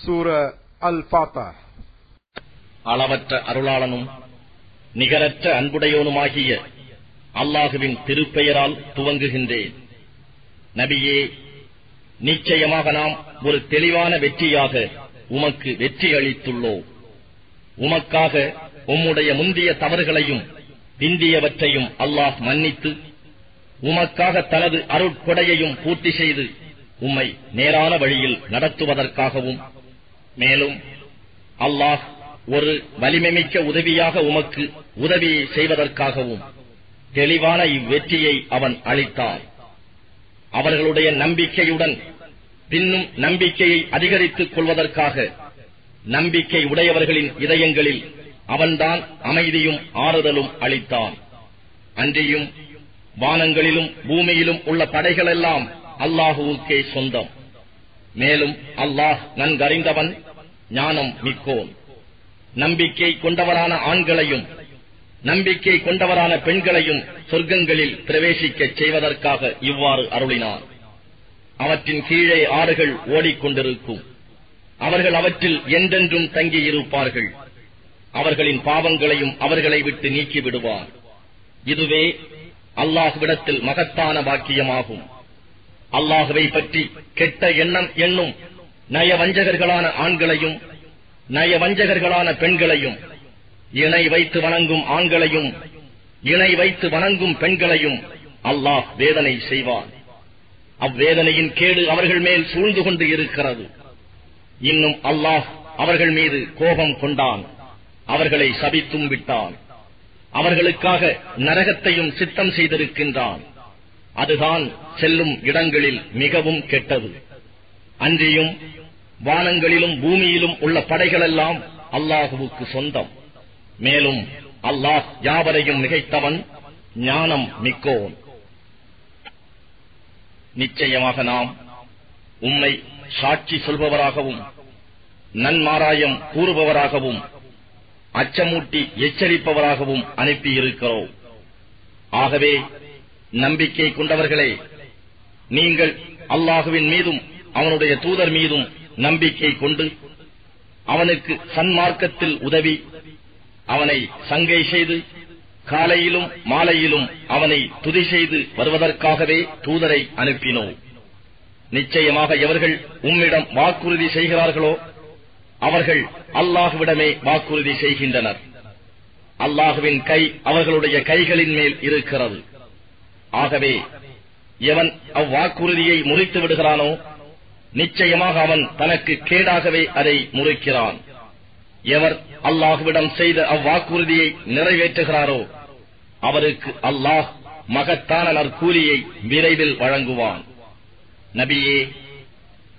சூர அல் பாத்தா அளவற்ற அருளாளனும் நிகரற்ற அன்புடையோனுமாகிய அல்லாஹுவின் திருப்பெயரால் துவங்குகின்றேன். நபியே நிச்சயமாக நாம் ஒரு தெளிவான வெற்றியாக உமக்கு வெற்றி அளித்துள்ளோம். உமக்காக உம்முடைய முந்திய தவறுகளையும் பிந்தியவற்றையும் அல்லாஹ் மன்னித்து உமக்காக தனது அருட்கொடையையும் பூர்த்தி செய்து உம்மை நேரான வழியில் நடத்துவதற்காகவும் மேலும் அல்லாஹ் ஒரு வலிமைமிக்க உதவியாக உமக்கு உதவி செய்வதற்காகவும் தெளிவான இவ்வெற்றியை அவன் அளித்தான். அவர்களுடைய நம்பிக்கையுடன் பின்னும் நம்பிக்கையை அதிகரித்துக் கொள்வதற்காக நம்பிக்கை உடையவர்களின் இதயங்களில் அவன்தான் அமைதியும் ஆறுதலும் அளித்தான். அன்றியும் வானங்களிலும் பூமியிலும் உள்ள படைகளெல்லாம் அல்லாஹுவுக்கே சொந்தம். மேலும் அல்லாஹ் நன்கறிந்தவன் ஞானம் மிக்கோன். நம்பிக்கை கொண்டவரான ஆண்களையும் நம்பிக்கை கொண்டவரான பெண்களையும் சொர்க்கங்களில் பிரவேசிக்கச் செய்வதற்காக இவ்வாறு அருளினார். அவற்றின் கீழே ஆறுகள் ஓடிக்கொண்டிருக்கும். அவர்கள் அவற்றில் என்றென்றும் தங்கியிருப்பார்கள். அவர்களின் பாவங்களையும் அவர்களை விட்டு நீக்கிவிடுவார். இதுவே அல்லாஹ்விடத்தில் மகத்தான பாக்கியமாகும். அல்லாஹுவை பற்றி கெட்ட எண்ணம் என்னும் நயவஞ்சகர்களான ஆண்களையும் நயவஞ்சகர்களான பெண்களையும் இணை வைத்து வணங்கும் ஆண்களையும் இணை வைத்து வணங்கும் பெண்களையும் அல்லாஹ் வேதனை செய்வான். அவ்வேதனையின் கேடு அவர்கள் மேல் சூழ்ந்து கொண்டு இருக்கிறது. இன்னும் அல்லாஹ் அவர்கள் மீது கோபம் கொண்டான். அவர்களை சபித்தும் விட்டான். அவர்களுக்காக நரகத்தையும் சித்தம் செய்திருக்கின்றான். அதுதான் செல்லும் இடங்களில் மிகவும் கெட்டது. அன்றியும் வானங்களிலும் பூமியிலும் உள்ள படைகளெல்லாம் அல்லாஹுவுக்கு சொந்தம். மேலும் அல்லாஹ் யாவரையும் மிகைத்தவன் ஞானம் மிக்கோன். நிச்சயமாக நாம் உம்மை சாட்சி சொல்பவராகவும் நன்மாராயம் கூறுபவராகவும் அச்சமூட்டி எச்சரிப்பவராகவும் அனுப்பியிருக்கிறோம். ஆகவே நம்பிக்கை கொண்டவர்களே நீங்கள் அல்லாஹுவின் மீதும் அவனுடைய தூதர் மீதும் நம்பிக்கை கொண்டு அவனுக்கு சன்மார்க்கத்தில் உதவி அவனை சங்கை செய்து காலையிலும் மாலையிலும் அவனை துதி செய்து வருவதற்காகவே தூதரை அனுப்பினோம். நிச்சயமாக எவர்கள் உம்மிடம் வாக்குறுதி செய்கிறார்களோ அவர்கள் அல்லாஹுவிடமே வாக்குறுதி செய்கின்றனர். அல்லாஹுவின் கை அவர்களுடைய கைகளின் மேல் இருக்கிறது. ஆகவே எவன் அவ்வாக்குறுதியை முறித்து விடுகிறானோ நிச்சயமாக அவன் தனக்கு கேடாகவே அதை முறிக்கிறான். எவர் அல்லாஹுவிடம் செய்த அவ்வாக்குறுதியை நிறைவேற்றுகிறாரோ அவருக்கு அல்லாஹ் மகத்தான நற்கூலியை விரைவில் வழங்குவான். நபியே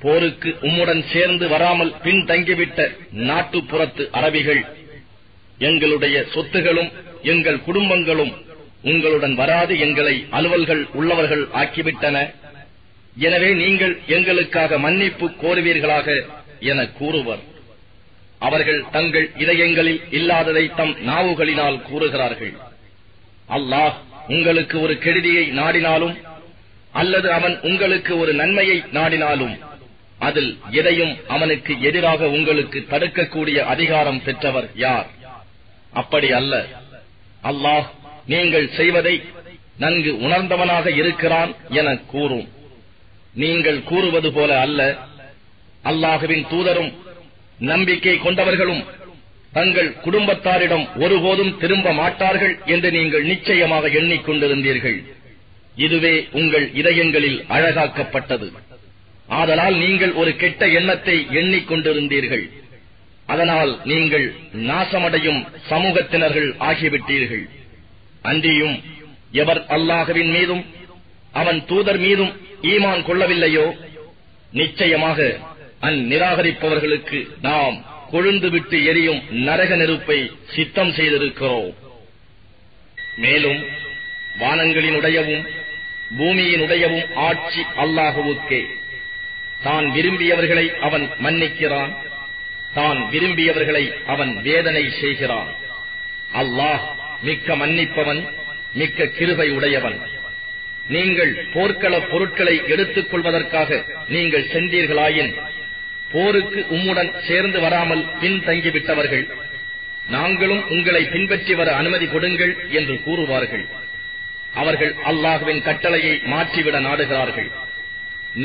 போருக்கு உம்முடன் சேர்ந்து வராமல் பின்தங்கிவிட்ட நாட்டுப்புறத்து அரபிகள் எங்களுடைய சொத்துகளும் எங்கள் குடும்பங்களும் உங்களுடன் வராது எங்களை அலுவல்கள் உள்ளவர்கள் ஆக்கிவிட்டன. எனவே நீங்கள் எங்களுக்காக மன்னிப்பு கோருவீர்களாக என கூறுவர். அவர்கள் தங்கள் இதயங்களில் இல்லாததை தம் நாவுகளினால் கூறுகிறார்கள். அல்லாஹ் உங்களுக்கு ஒரு கெடுதியை நாடினாலும் அல்லது அவன் உங்களுக்கு ஒரு நன்மையை நாடினாலும் அதில் எதையும் அவனுக்கு எதிராக உங்களுக்கு தடுக்கக்கூடிய அதிகாரம் பெற்றவர் யார்? அப்படி அல்ல. அல்லாஹ் நீங்கள் செய்வதை நன்கு உணர்ந்தவனாக இருக்கிறான் என கூறும். நீங்கள் கூறுவது போல அல்ல. அல்லாஹுவின் தூதரும் நம்பிக்கை கொண்டவர்களும் தங்கள் குடும்பத்தாரிடம் ஒருபோதும் திரும்ப மாட்டார்கள் என்று நீங்கள் நிச்சயமாக எண்ணிக்கொண்டிருந்தீர்கள். இதுவே உங்கள் இதயங்களில் அழகாக்கப்பட்டது. ஆதலால் நீங்கள் ஒரு கெட்ட எண்ணத்தை எண்ணிக்கொண்டிருந்தீர்கள். அதனால் நீங்கள் நாசமடையும் சமூகத்தினர்கள் ஆகிவிட்டீர்கள். அன்றியும் எவர் அல்லாஹுவின் மீதும் அவன் தூதர் மீதும் ஈமான் கொள்ளவில்லையோ நிச்சயமாக அந்நிராகரிப்பவர்களுக்கு நாம் கொழுந்து விட்டு எரியும் நரக நெருப்பை சித்தம் செய்திருக்கிறோம். மேலும் வானங்களினுடையவும் பூமியினுடையவும் ஆட்சி அல்லாஹுவுக்கே. தான் விரும்பியவர்களை அவன் மன்னிக்கிறான் தான் விரும்பியவர்களை அவன் வேதனை செய்கிறான். அல்லாஹ் மிக்க மன்னிப்பவன் மிக்க கிருபை உடையவன். நீங்கள் போர்க்கள பொருட்களை எடுத்துக் கொள்வதற்காக நீங்கள் சென்றீர்களாயின் போருக்கு உம்முடன் சேர்ந்து வராமல் பின்தங்கிவிட்டவர்கள் நாங்களும் உங்களை பின்பற்றி வர அனுமதி கொடுங்கள் என்று கூறுவார்கள். அவர்கள் அல்லாஹுவின் கட்டளையை மாற்றிவிட நாடுகிறார்கள்.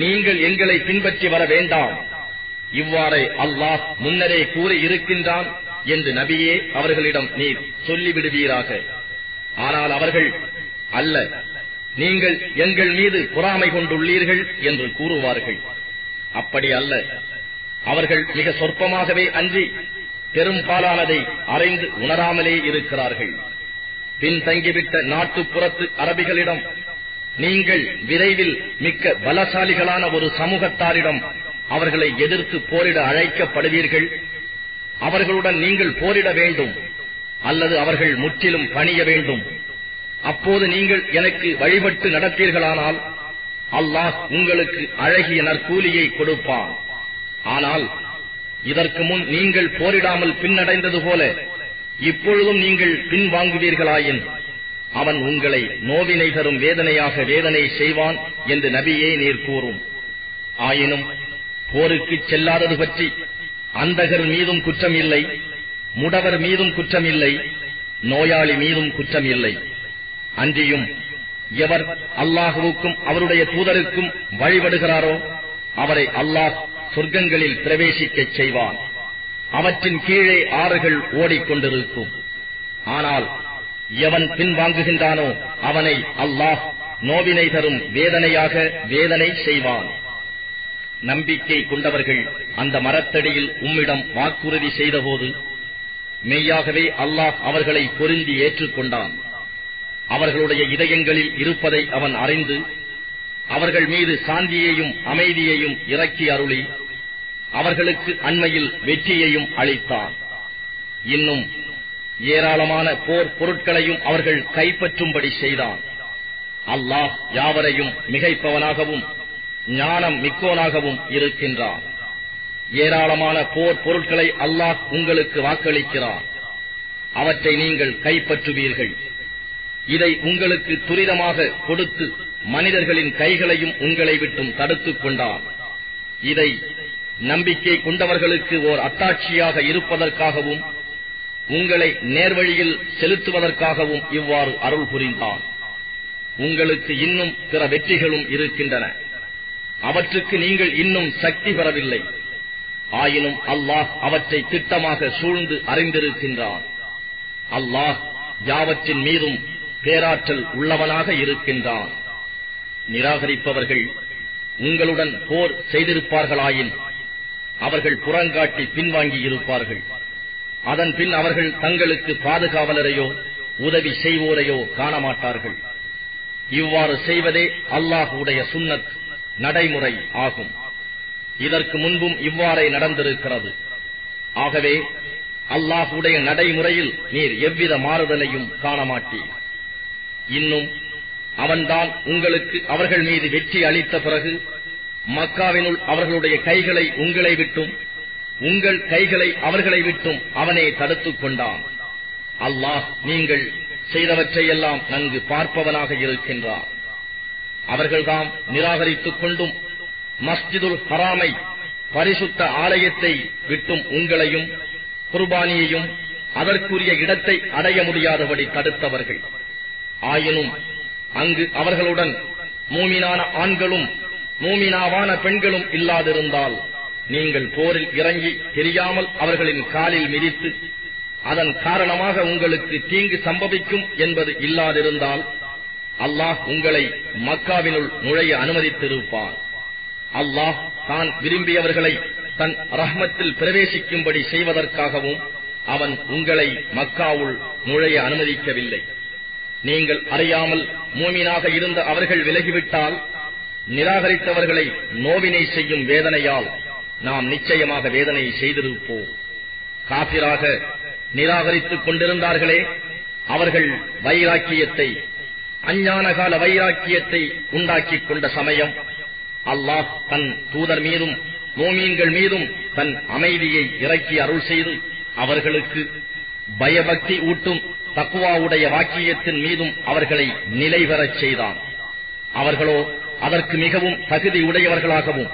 நீங்கள் எங்களை பின்பற்றி வர வேண்டாம். இவ்வாறே அல்லாஹ் முன்னரே கூறி இருக்கின்றான் என்று நபியே அவர்களிடம் நீர் சொல்லிவிடுவீராக. ஆனால் அவர்கள் அல்ல நீங்கள் எங்கள் மீது பொறாமை கொண்டுள்ளீர்கள் என்று கூறுவார்கள். அப்படி அல்ல. அவர்கள் மிக சொற்பமாகவே அன்றி பெரும்பாலானதை அறைந்து உணராமலே இருக்கிறார்கள். பின்தங்கிவிட்ட நாட்டுப்புறத்து அரபிகளிடம் நீங்கள் விரைவில் மிக்க பலசாலிகளான ஒரு சமூகத்தாரிடம் அவர்களை எதிர்த்து போரிட அழைக்கப்படுவீர்கள். அவர்களுடன் நீங்கள் போரிட வேண்டும். அல்லது அவர்கள் முற்றிலும் பணிய வேண்டும். அப்போது நீங்கள் எனக்கு வழிபட்டு நடத்தீர்களானால் அல்லாஹ் உங்களுக்கு அழகிய நற்கூலியை கொடுப்பான். ஆனால் இதற்கு முன் நீங்கள் போரிடாமல் பின்னடைந்தது போல இப்பொழுதும் நீங்கள் பின்வாங்குவீர்களாயின் அவன் உங்களை நோவினை தரும் வேதனையாக வேதனை செய்வான் என்று நபியே நீர் கூறும். ஆயினும் போருக்கு செல்லாதது பற்றி அந்தகர் மீதும் குற்றம் இல்லை முடவர் மீதும் குற்றம் இல்லை நோயாளி மீதும் குற்றம் இல்லை அன்றியும் எவர் அல்லாஹுவுக்கும் அவருடைய தூதருக்கும் வழிபடுகிறாரோ அவரை அல்லாஹ் சொர்க்கங்களில் பிரவேசிக்கச் செய்வான். அவற்றின் கீழே ஆறுகள் ஓடிக்கொண்டிருக்கும். ஆனால் எவன் பின்வாங்குகின்றானோ அவனை அல்லாஹ் நோவினை தரும் வேதனையாக வேதனை செய்வான். நம்பிக்கை கொண்டவர்கள் அந்த மரத்தடியில் உம்மிடம் வாக்குறுதி செய்தபோது மெய்யாகவே அல்லாஹ் அவர்களை பொருந்தி ஏற்றுக்கொண்டான். அவர்களுடைய இதயங்களில் இருப்பதை அவன் அறிந்து அவர்கள் மீது சாந்தியையும் அமைதியையும் இறக்கி அருளி அவர்களுக்கு அண்மையில் வெற்றியையும் அளித்தான் இன்னும் ஏராளமான போர் பொருட்களையும் அவர்கள் கைப்பற்றும்படி செய்தான். அல்லாஹ் யாவரையும் மிகைப்பவனாகவும் ஞானம் மிக்கோனாகவும் இருக்கின்றான். ஏராளமான போர் பொருட்களை அல்லாஹ் உங்களுக்கு வாக்களிக்கிறான். அவற்றை நீங்கள் கைப்பற்றுவீர்கள். இதை உங்களுக்கு துரிதமாக கொடுத்து மனிதர்களின் கைகளையும் உங்களை விட்டும் தடுத்துக் கொண்டான். இதை நம்பிக்கை கொண்டவர்களுக்கு ஓர் அத்தாட்சியாக இருப்பதற்காகவும் உங்களை நேர்வழியில் செலுத்துவதற்காகவும் இவ்வாறு அருள் புரிந்தான். உங்களுக்கு இன்னும் பிற வெற்றிகளும் இருக்கின்றன. அவற்றுக்கு நீங்கள் இன்னும் சக்தி பெறவில்லை. ஆயினும் அல்லாஹ் அவற்றை திட்டமாக சூழ்ந்து அறிந்திருக்கின்றான். அல்லாஹ் யாவற்றின் மீதும் பேராற்றல் உள்ளவனாக இருக்கின்றான். நிராகரிப்பவர்கள் உங்களுடன் போர் செய்திருப்பார்களாயின் அவர்கள் புறங்காட்டி பின்வாங்கி இருப்பார்கள். அதன் பின் அவர்கள் தங்களுக்கு பாதுகாவலரையோ உதவி செய்வோரையோ காணமாட்டார்கள். இவ்வாறு செய்வதே அல்லாஹுடைய சுன்னத். நடைமுறை ஆகும். இதற்கு முன்பும் இவ்வாறே நடந்திருக்கிறது. ஆகவே அல்லாஹுடைய நடைமுறையில் நீர் எவ்வித மாறுதலையும் காணமாட்டீர். இன்னும் அவன்தான் உங்களுக்கு அவர்கள் மீது வெற்றி அளித்த பிறகு மக்காவினுள் அவர்களுடைய கைகளை உங்களை விட்டும் உங்கள் கைகளை அவர்களை விட்டும் அவனே தடுத்துக் கொண்டான். அல்லாஹ் நீங்கள் செய்தவற்றையெல்லாம் நன்கு பார்ப்பவனாக இருக்கின்றான். அவர்கள் அவர்கள்தாம் நிராகரித்துக் கொண்டும் மஸ்ஜிதுல் ஹராமை பரிசுத்த ஆலயத்தை விட்டும் உங்களையும் குர்பானியையும் அதற்குரிய இடத்தை அடைய முடியாதபடி தடுத்தவர்கள். ஆயினும் அங்கு அவர்களுடன் மூமினான ஆண்களும் மூமினாவான பெண்களும் இல்லாதிருந்தால் நீங்கள் போரில் இறங்கி தெரியாமல் அவர்களின் காலில் மிதித்து அதன் காரணமாக உங்களுக்கு தீங்கு சம்பவிக்கும் என்பது இல்லாதிருந்தால் அல்லாஹ் உங்களை மக்காவினுள் நுழைய அனுமதித்திருப்பான். அல்லாஹ் தான் விரும்பியவர்களை தன் ரஹ்மத்தில் பிரவேசிக்கும்படி செய்வதற்காகவும் அவன் உங்களை மக்காவுள் நுழைய அனுமதிக்கவில்லை. நீங்கள் அறியாமல் மூமினாக இருந்த அவர்கள் விலகிவிட்டால் நிராகரித்தவர்களை நோவினை செய்யும் வேதனையால் நாம் நிச்சயமாக வேதனை செய்திருப்போம். காபிராக நிராகரித்துக் கொண்டிருந்தார்களே அவர்கள் வைராக்கியத்தை அஞ்ஞான கால வைராக்கியத்தை உண்டாக்கிக் கொண்ட சமயம். அல்லாஹ் தன் தூதர் மீதும் மோமீன்கள் மீதும் தன் அமைதியை இறக்கி அருள் செய்து அவர்களுக்கு பயபக்தி ஊட்டும் தக்குவாவுடைய வாக்கியத்தின் மீதும் அவர்களை நிலை பெறச் செய்தான். அவர்களோ அதற்கு மிகவும் தகுதி உடையவர்களாகவும்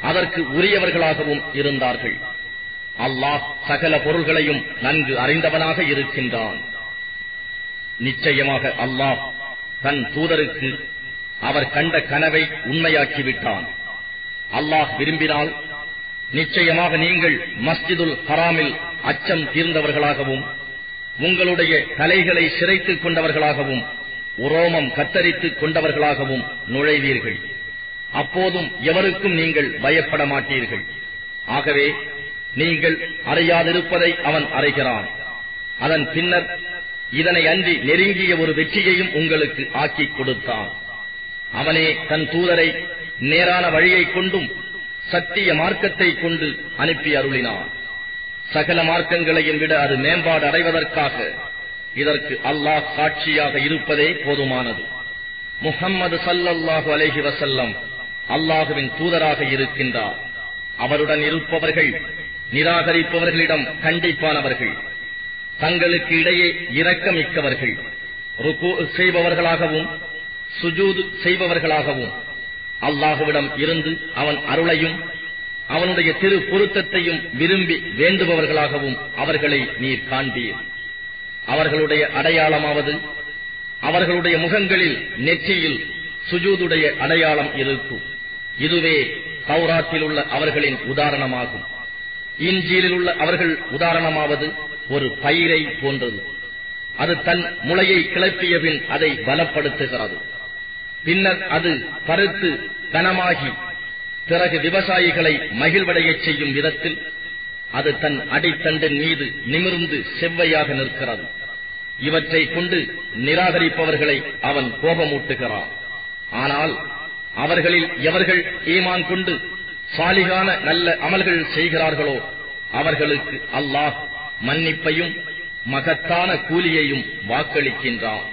அதற்கு உரியவர்களாகவும் இருந்தார்கள். அல்லாஹ் சகல பொருள்களையும் நன்கு அறிந்தவனாக இருக்கின்றான். நிச்சயமாக அல்லாஹ் தன் தூதருக்கு அவர் கண்ட கனவை உண்மையாக்கிவிட்டான். அல்லாஹ் விரும்பினால் நிச்சயமாக நீங்கள் மஸ்ஜிதுல் ஹராமில் அச்சம் தீர்ந்தவர்களாகவும் உங்களுடைய தலைகளை சிரைத்துக் கொண்டவர்களாகவும் உரோமம் கத்தரித்துக் கொண்டவர்களாகவும் நுழைவீர்கள். அப்போதும் எவருக்கும் நீங்கள் பயப்பட மாட்டீர்கள். ஆகவே நீங்கள் அறியாதிருப்பதை அவன் அறைகிறான். அதன் பின்னர் இதனை அன்றி நெருங்கிய ஒரு வெற்றியையும் உங்களுக்கு ஆக்கிக் கொடுத்தான். அவனே தன் தூதரை நேரான வழியைக் கொண்டும் சத்திய மார்க்கத்தை கொண்டு அனுப்பி அருளினான். சகல மார்க்கங்களையும் விட அது மேம்பாடு அடைவதற்காக இதற்கு அல்லாஹ் சாட்சியாக இருப்பதே போதுமானது. முகம்மது சல்லல்லாஹு அலஹி வசல்லம் அல்லாஹுவின் தூதராக இருக்கின்றார். அவருடன் இருப்பவர்கள் நிராகரிப்பவர்களிடம் கண்டிப்பானவர்கள். தங்களுக்கு இடையே இரக்கமிக்கவர்கள். ருக்கு செய்பவர்களாகவும் சுஜூது செய்பவர்களாகவும். அல்லாஹுவிடம் இருந்து அவன் அருளையும் அவனுடைய திரு பொருத்தத்தையும் விரும்பி வேண்டுபவர்களாகவும் அவர்களை நீர் காண்பீர். அவர்களுடைய அடையாளமாவது அவர்களுடைய முகங்களில் நெற்றியில் சுஜூதுடைய அடையாளம் இருக்கும். இதுவே தௌராத்தில் உள்ள அவர்களின் உதாரணமாகும். இஞ்சியிலுள்ள உள்ள அவர்கள் உதாரணமாவது ஒரு பயிரை போன்றது. அது தன் முளையை கிளப்பியபின் அதை பலப்படுத்துகிறது. பின்னர் அது பருத்து கனமாகி பிறகு விவசாயிகளை மகிழ்வடையச் செய்யும் விதத்தில் அது தன் அடித்தண்டின் மீது நிமிர்ந்து செவ்வையாக நிற்கிறது. இவற்றை கொண்டு நிராகரிப்பவர்களை அவன் கோபமூட்டுகிறான். ஆனால் அவர்களில் எவர்கள் ஈமான் கொண்டு சாலிகான நல்ல அமல்கள் செய்கிறார்களோ அவர்களுக்கு அல்லாஹ் மன்னிப்பையும் மகத்தான கூலியையும் வாக்களிக்கின்றான்.